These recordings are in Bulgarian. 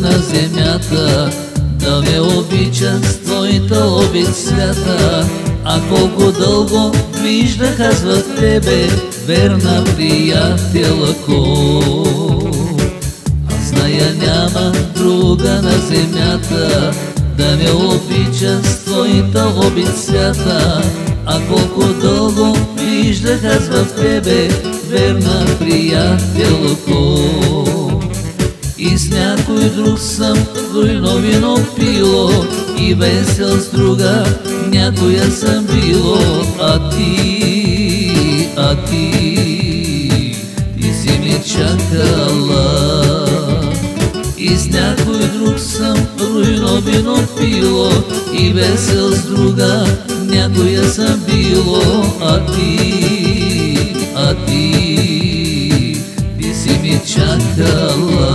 на земята Да ме обича с твоята обид свята. А колко дълго виждах аз в тебе Верна приятелко. Аз зная няма друга на земята Да ме обича с твоята обид свята. А колко дълго виждах аз в тебе Верна приятелко с някой друг съм дойно вино пило. И весел с друга някоя съм било. А ти, а ти, ти си ми чакала. И с някой друг съм руйно вино пило. И весел с друга някоя съм било. А ти, а ти си ми чакала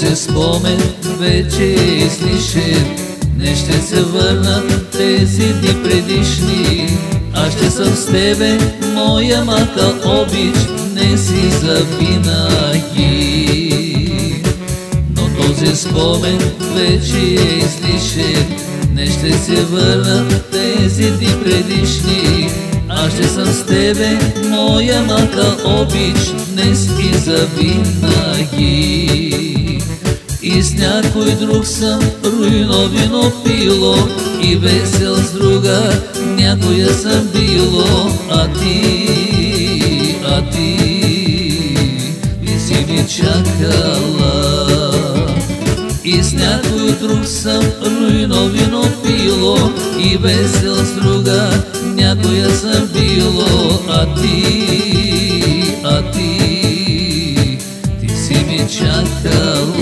Този спомен вече е излишен. Не ще се върнат тези дни предишни Аз ще съм с тебе, моя мака обич Не си завинаги. Но този спомен вече е излишен. Не ще се върнат тези дни предишни аз ще съм с тебе, моя мака обич, днес и завинаги. И с някой друг съм руйно вино пило И весел с друга някоя съм било А ти, а ти, ти си ми чакала. И с някой друг съм руйно вино пило И весел с друга някоя съм било А ти, а ти, ти си ми чакала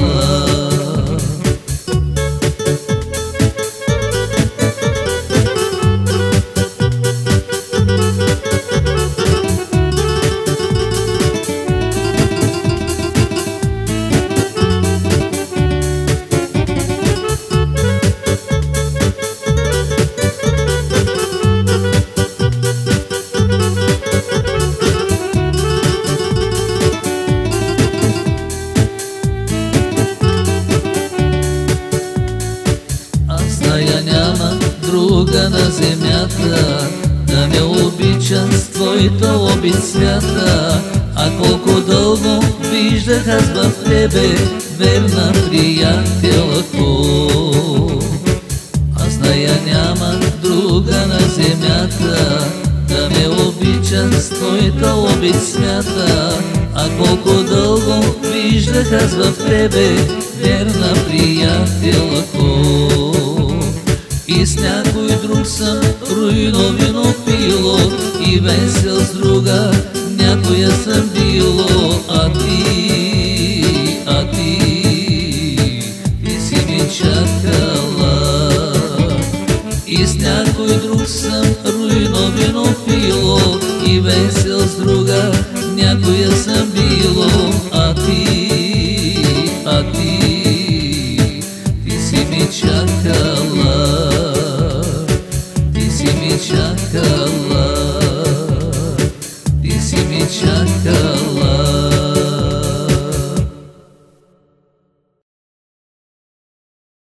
друга на земята Да ме обича с твоята обид свята А колко дълго виждах аз в тебе Верна приятелко. Аз зная няма друга на земята Да ме обича с твоята обид свята А колко дълго виждах аз в тебе Верна приятелко Тук съм руйно вино пило и весел с друга Някоя съм било, а ти, а ти Ти си ми чакала. И с някой друг съм руйно вино пило и весел с друга Някоя съм било, а ти, а ти